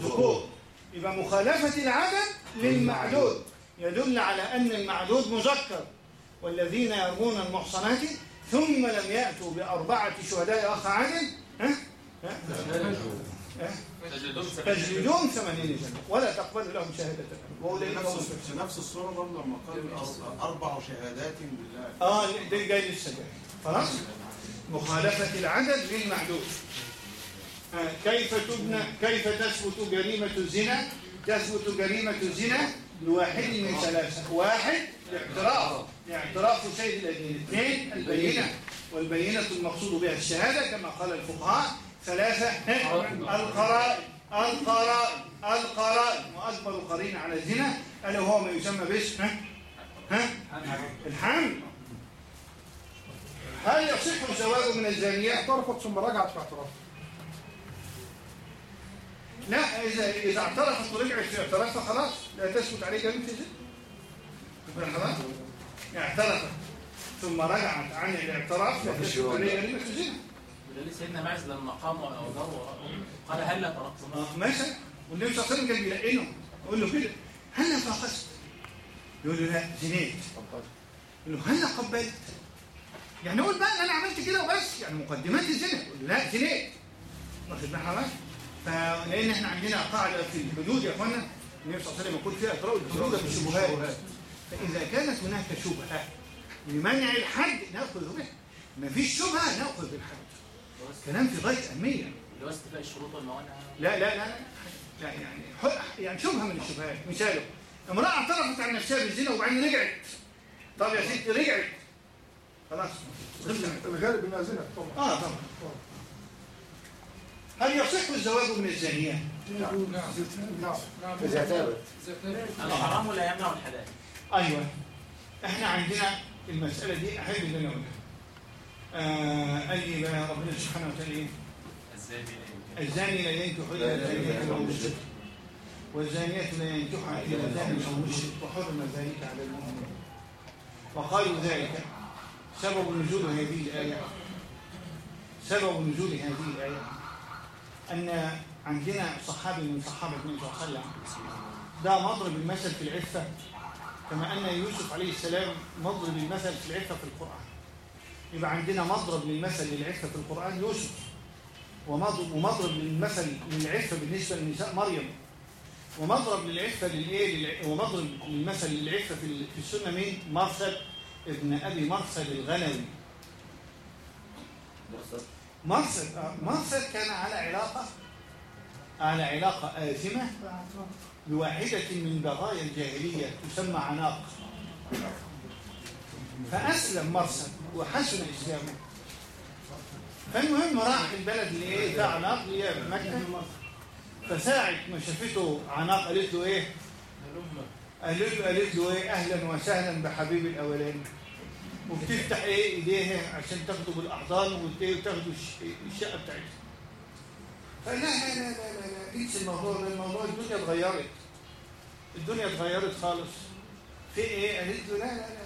ذكور. يبقى مخالفة العدد للمعدود. يدل على أن المعدود مذكر والذين يرمون المحصنات ثم لم يأتوا بأربعة شهداء أخ عادل. ها؟ ها؟ تجلدون ثمانين جنة. ولا تقبلوا لهم شهادة. وأولئك في نفس الصورة برضه لما قال أربع- شهادات بالله آه ده جاي لسه جاي خلاص؟ مخالفة العدد للمعدود. كيف تبنى كيف تثبت جريمة الزنا؟ تثبت جريمة الزنا لواحد من ثلاثة. واحد الاعتراف اعتراف سيد الأدين اثنين البينة. والبينة المقصود بها الشهادة كما قال الفقهاء. ثلاثة؟ القرائن. القرائن. القرائن. وأكبر قرين على الزنا ألا وهو ما يسمى باسم ها؟ الحمل. هل يصح الزواج من الزانيات؟ اعترفت ثم رجعت في اعتراف لا إذا إذا اعترفت ورجعت في اعترافها خلاص. لا تثبت عليه كلمة الزنا يبقى خلاص. اعترفت ثم رجعت عن الاعتراف لا تثبت كلمة الزنا ولذلك سيدنا معز لما قام ودور قال هل لا طلقتم آه، مثلا والنبي صلى الله عليه وسلم كان بيلقنه يقول له كده هل فاقست يقول له لا زنيت. يقول له هل قبلت؟ يعني قول بقى ان أنا عملت كده وبس. يعني مقدمات الزنا. يقول له لا زنيت. واخد بالك؟ حضرتك فلان إحنا عندنا قاعدة في الحدود يا إخوانا النبي صلى الله عليه وسلم يقول فيها اقرأوا الحدود بالشبهات فإذا كانت هناك شبهة لمنع الحد نأخذ به. ما فيش شبهة نأخذ بالحد. كلام في غاية أهمية. اللي هو استيفاء الشروط والموانع. لا لا لا لا يعني يعني شبهة من الشبهات. مثاله امرأة اعترفت عن نفسها بالزنا وبعدين رجعت. طب يا ستي رجعت. خلاص. الغالب انها زنا طبعا آه طبعا. هل يصح الزواج من الزانيات؟ نعم نعم نعم إذا تابت. الحرام لا يمنع الحلال؟ أيوه. إحنا عندنا المسألة دي احب ان أنا اقولها آه قال لي بقى ربنا سبحانه وتعالى إيه؟ الزاني لا ينكح. إلا زانيه أو مشرك والزانية لا ينكحها إلا زان أو مشرك وحرم ذلك على المؤمنين. وقالوا ذلك سبب نزول هذه الآية. سبب نزول هذه الآية. أن عندنا صحابي من صحابة النبي صلى الله عليه وسلم ده مضرب المثل في العفة كما أن يوسف عليه السلام مضرب المثل في العفة في القرآن. يبقى عندنا مضرب للمثل للعفة في القرآن يوسف ومضرب ومضرب للمثل للعفة بالنسبة للنساء مريم ومضرب للعفة للإيه؟ ومضرب للمثل للعفة في ال- في السنة مين؟ مرثد ابن أبي مرثد الغنوي. مرثد آه، مرثد كان على علاقة على علاقة آثمة بواحدة من بغايا الجاهلية تسمى عناق. فأسلم مرثد وحسن إسلامه. فالمهم راح البلد اللي إيه بتاع عناق اللي هي مكة. فساعة ما شافته عناق قالت له إيه؟ قالت له قالت له إيه؟ أهلا وسهلا بحبيبي الاولاني وبتفتح إيه إيديها عشان تاخده بالاحضان وت- وتاخده الش- الشقة بتاعتها. فلا لا لا لا لا لا انسى الموضوع ده الموضوع الدنيا اتغيرت. الدنيا اتغيرت خالص. في إيه؟ قالت له لا لا لا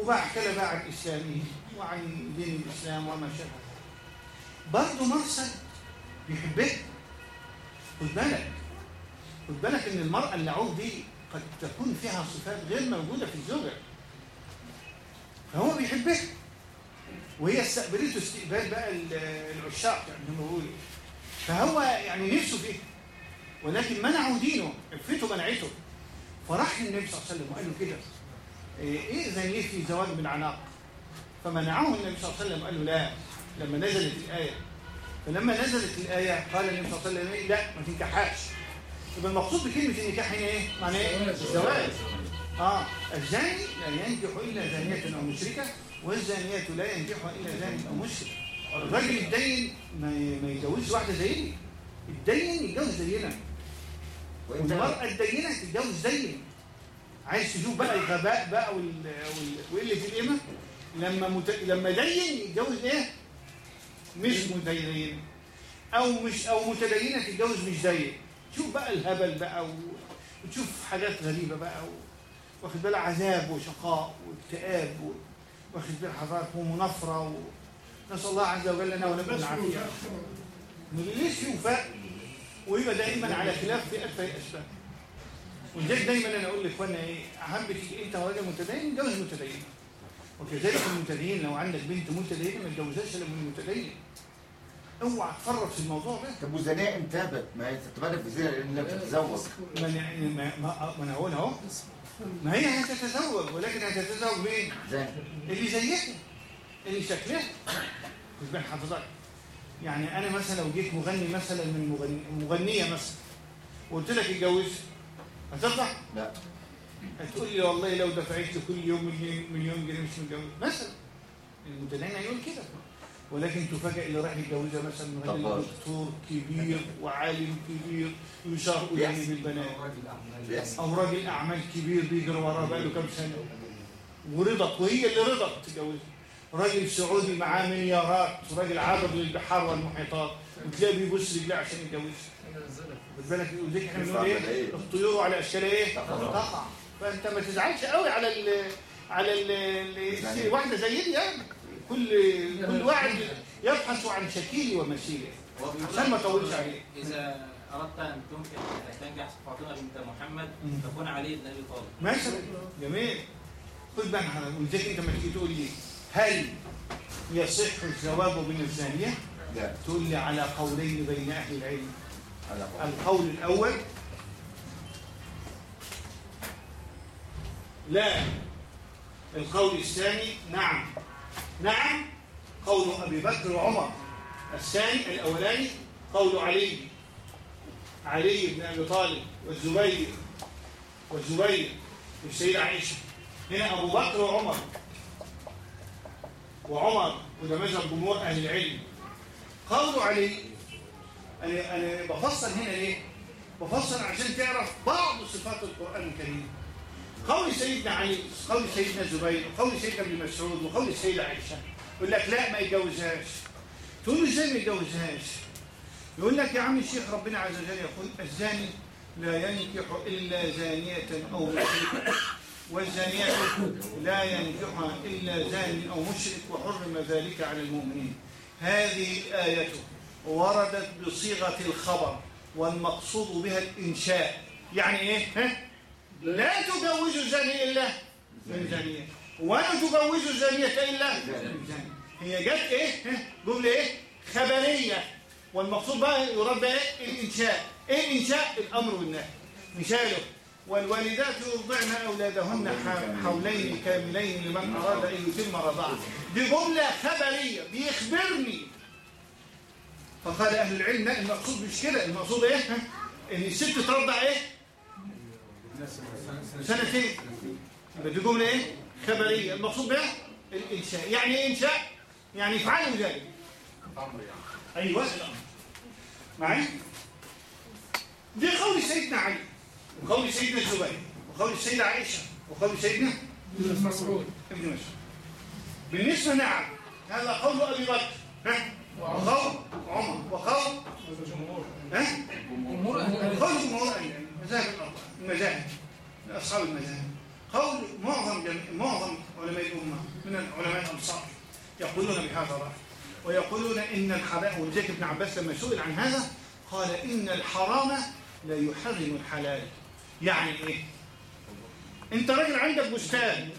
وبقى حكى بقى عن اسلامه وعن دين الإسلام وما شابه. برضه مرسل بيحبها خد بالك. خد بالك إن المرأة اللعوب دي قد تكون فيها صفات غير موجودة في الزوجة. فهو بيحبها. وهي استقبلته استقبال بقى ال- العشاق يعني فهو يعني نفسه فيه. ولكن منعه دينه عفته منعته. فراح للنبي صلى الله عليه وسلم وقال له كده إيه إذن لي في زواج من عناق فمنعه النبي صلى الله عليه وسلم قال له لا لما نزلت الآية. فلما نزلت الآية قال النبي صلى الله عليه وسلم إيه؟ لا ما تنكحهاش. يبقى المقصود بكلمة النكاح هنا إيه؟ معناه إيه؟ الزواج. آه الزاني لا ينكح إلا زانية أو مشركة والزانية لا ينكحها إلا زاني أو مشرك. الراجل الدين ما ما يتجوزش واحدة زيني الدين يتجوز زينا. والمرأة الدينة تتجوز زينا. عايز تشوف بقى الغباء بقى وال... وال... وقلة القيمة؟ لما مت... لما دين يتجوز إيه؟ مش متدين. أو مش أو متدينة تتجوز مش دين شوف بقى الهبل بقى و... وتشوف حاجات غريبة بقى و... واخد بالك عذاب وشقاء واكتئاب و... واخد بالك حضرتك ومنافرة و... نسأل الله عز وجل لنا ولكم بس العافية. ليش في وفاء ويبقى دائما على خلاف في أتفه الأسباب ولذلك دايما أنا أقول لإخواننا إيه أهم شيء أنت راجل متدين اتجوز متدين وكذلك المتدين لو عندك بنت متدينة ما تجوزهاش إلا من المتدين. اوعى تفرط في الموضوع ده. طب وزناء انتابت ما هي تتبادل في زنا لأن لم تتزوج. ما أنا- ما ما ما أنا هقول أهو. ما هي هتتزوج ولكن هتتزوج مين؟ اللي زيها اللي شكلها. خد بال حضرتك. يعني أنا مثلا لو جيت مغني مثلا من مغني مغنية مثلا وقلت لك اتجوزي هتطلع؟ لا. هتقول لي والله لو دفعت لي كل يوم مليون مليون جنيه مش متجوز. مثلا. المتدين هيقول كده. ولكن تفاجئ اللي راح يتجوزها مثلا راجل. دكتور كبير وعالم كبير يشار إليه. بالبنات. أو راجل اعمال كبير بيجري وراه بقاله كام سنة. ورضت وهي اللي رضت تتجوزها. راجل سعودي معاه مليارات راجل عابر للبحار والمحيطات وتلاقيه بيبص رجليه عشان يتجوزها. خد بالك ولذلك إحنا بنقول إيه؟ الطيور على اشكالها إيه؟ تقع. فأنت ما تزعلش قوي على ال على ال ال- واحدة زي دي يعني. كل كل واحد يبحث عن شكيله ومثيله عشان ما اطولش عليه إذا أردت أن تنكح تنجح فاطمة بنت محمد. تكون علي بن أبي طالب. مثلا جميل. خد بالك حضرتك ولذلك أنت لما تيجي تقول لي هل يصح الزواج من الزانية؟ لا. تقول لي على قولين بين أهل العلم. على قول. القول الأول لا. القول الثاني نعم. نعم قول أبي بكر وعمر. الثاني الأولاني قول علي. علي بن أبي طالب والزبير والزبير والسيدة عائشة. هنا أبو بكر وعمر. وعمر وده مذهب جمهور أهل العلم. قول علي أنا أنا بفصل هنا ليه؟ بفصل عشان تعرف بعض صفات القرآن الكريم. قول سيدنا علي، قول سيدنا زبير، قول سيدنا ابن مسعود، وقول السيدة عائشة. يقول لك لا ما يتجوزهاش. تقول له إزاي ما يتجوزهاش؟ يقول لك يا عم الشيخ ربنا عز وجل يقول الزاني لا ينكح إلا زانية أو مشركة والزانية لا ينكحها إلا زان أو مشرك وحرم ذلك على المؤمنين هذه آيته وردت بصيغة الخبر والمقصود بها الإنشاء يعني إيه؟ ها؟ لا تجوز الزاني إلا من زانية ولا تجوز الزانية إلا من زانية هي جت إيه؟ جملة إيه؟ خبرية والمقصود بقى يراد بقى إيه؟ الإنشاء إيه الإنشاء؟ الأمر والنهي مثاله والوالدات يرضعن أولادهن حولين كاملين لمن أراد أن يتم رضاعه دي جملة خبرية بيخبرني فقال أهل العلم لا المقصود مش كده المقصود إيه؟ إن الست ترضع إيه؟ سنتين يبقى دي جملة إيه؟ خبرية المقصود بها الإنشاء. يعني إيه إنشاء؟ يعني افعلوا ذلك. الأمر معي؟ دي قول سيدنا علي وقول سيدنا الزبير وقول السيدة عائشة وقول سيدنا مسعود. ابن مسعود. بالنسبة نعم هذا قول أبي بكر. ها؟ وقول عمر. وقول ها؟ جمهور أهل مذاهب الأربعة المذاهب أصحاب المذاهب. قول معظم معظم علماء الأمة من العلماء الأمصار يقولون بهذا الرأي ويقولون إن الحلال ولذلك ابن عباس لما سئل عن هذا قال إن الحرام لا يحرم الحلال. يعني إيه؟ أنت راجل عندك بستان.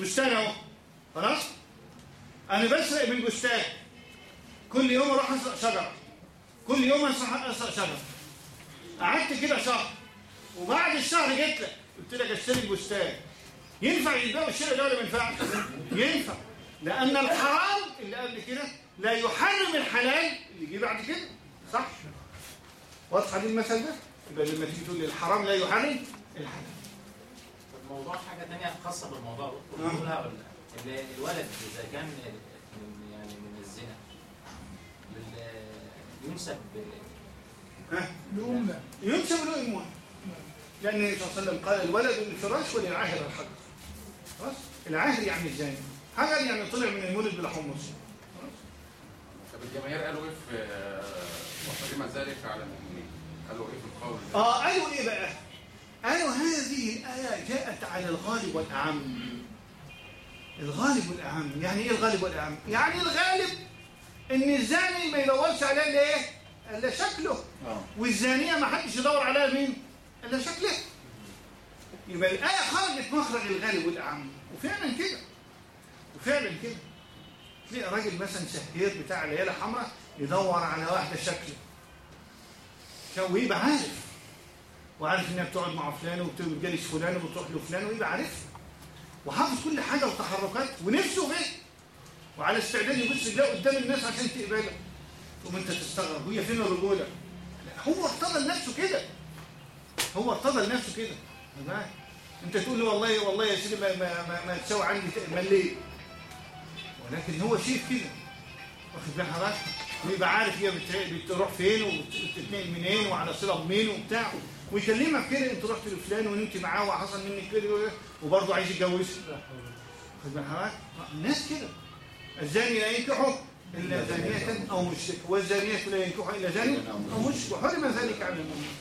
بستان أهو. خلاص؟ أنا بسرق من بستان. كل يوم أروح أسرق شجرة. كل يوم أسرق شجرة. قعدت كده شهر. وبعد الشهر جيت لك قلت لك أشتري البستان ينفع يبيع الشراء ده ولا ما ينفعش؟ ينفع لأن الحرام اللي قبل كده لا يحرم الحلال اللي جه بعد كده صح؟ واضحة دي المثل ده؟ يبقى لما تيجي تقول لي الحرام لا يحرم الحلال الموضوع حاجة تانية خاصة بالموضوع نعم. بقولها ولا ال- الولد إذا كان من يعني من الزنا بال- ينسب ينسب له إموال لأن النبي صلى الله عليه وسلم قال الولد للفراش وللعاهر الحجر خلاص؟ العاهر يعني الزاني حجر يعني طلع من المولد بلا حمص طب الجماهير قالوا إيه في وحرم ذلك على المؤمنين؟ قالوا إيه في القول ده؟ آه قالوا إيه بقى؟ قالوا هذه الآية جاءت على الغالب والأعم الغالب والأعم يعني إيه الغالب والأعم؟ يعني الغالب إن الزاني ما يدورش على إلا إيه؟ إلا شكله آه والزانية ما حدش يدور عليها مين؟ إلا شكلها يبقى الآية خرجت مخرج الغالب والأعم. وفعلا كده. وفعلا كده. تلاقي راجل مثلا سهير بتاع ليالة حمراء يدور على واحدة شكله. كان- ويبقى عارف. وعارف إنها بتقعد مع فلان وبتجلس فلان وبتروح لفلان ويبقى عارف. وحافظ كل حاجة وتحركات ونفسه فيه وعلى استعداد يبص يلاقي قدام الناس عشان تقبله. تقوم أنت تستغرب. هي فين الرجولة؟ هو ارتضى لنفسه كده. هو ارتضى لنفسه كده. تمام؟ انت تقول له والله والله يا سيدي ما ما ما, ما تساوي عندي مليت ولكن هو شايف كده. واخد بال حضرتك ويبقى عارف هي بت- بتروح فين وبتتنقل منين وعلى صلة بمين وبتاع. ويكلمك كده انت رحت لفلان وانت معاه وحصل منك كده وبرضه عايز يتجوزك. واخد بال حضرتك الناس كده. الزاني لا ينكحه إلا زانية أو مشرك والزانية لا ينكحها إلا زاني أو مشرك وحرم ذلك على المؤمنين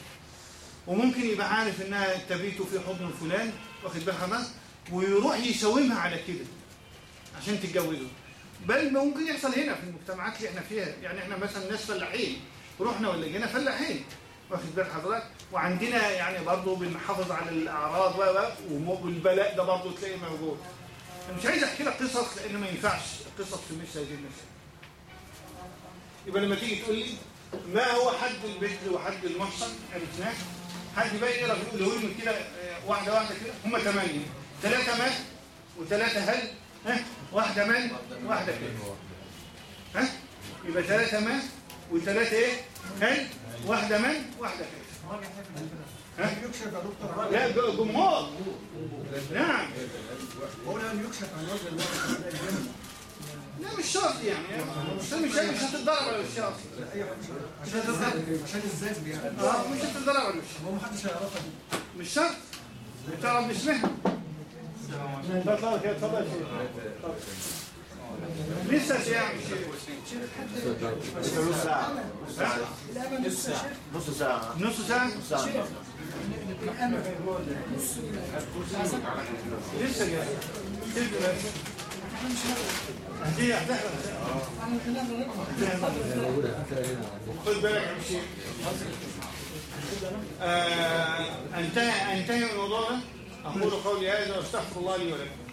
وممكن يبقى عارف إنها تبيت في حضن فلان واخد بال حضرتك ويروح يساومها على كده عشان تتجوزه. بل ممكن يحصل هنا في المجتمعات اللي إحنا فيها. يعني إحنا مثلا ناس فلاحين رحنا ولا جينا فلاحين واخد بال حضرتك؟ وعندنا يعني برضه بنحافظ على الأعراض والبلاء ده برضه تلاقيه موجود. أنا مش عايز أحكي لك قصص لأن ما ينفعش. قصص في مثل هذه المسائل يبقى لما تيجي تقول لي ما هو حد البكر وحد المحصن؟ عرفناه حد بقى يقرا يقول له من كده آه، واحدة واحدة كده. هم ثمانيه ثلاثة مات وثلاثه هل؟ ها؟ واحدة من واحدة كده. ها؟ يبقى ثلاثة مات وثلاثه إيه؟ هل؟ واحدة من واحدة كده. ها؟ يكشف يا دكتور لا جمهور. نعم. هو يكشف عن وجه من الجنة لا مش شرط يعني. مش مش مش هتتضرب على الشخص عشان الزاد عشان الزاد يعني. آه مش هتتضرب على الوش هو محدش هيعرفها دي مش شرط. بتعرف باسمها اتفضل كده اتفضل يا شيخ لسه يعني نص ساعة نص ساعة نص ساعة. نص ساعة. نص ساعة؟ لسه جاي. آه، انتهى انتهى الموضوع ده أقول قولي هذا واستغفر الله لي ولكم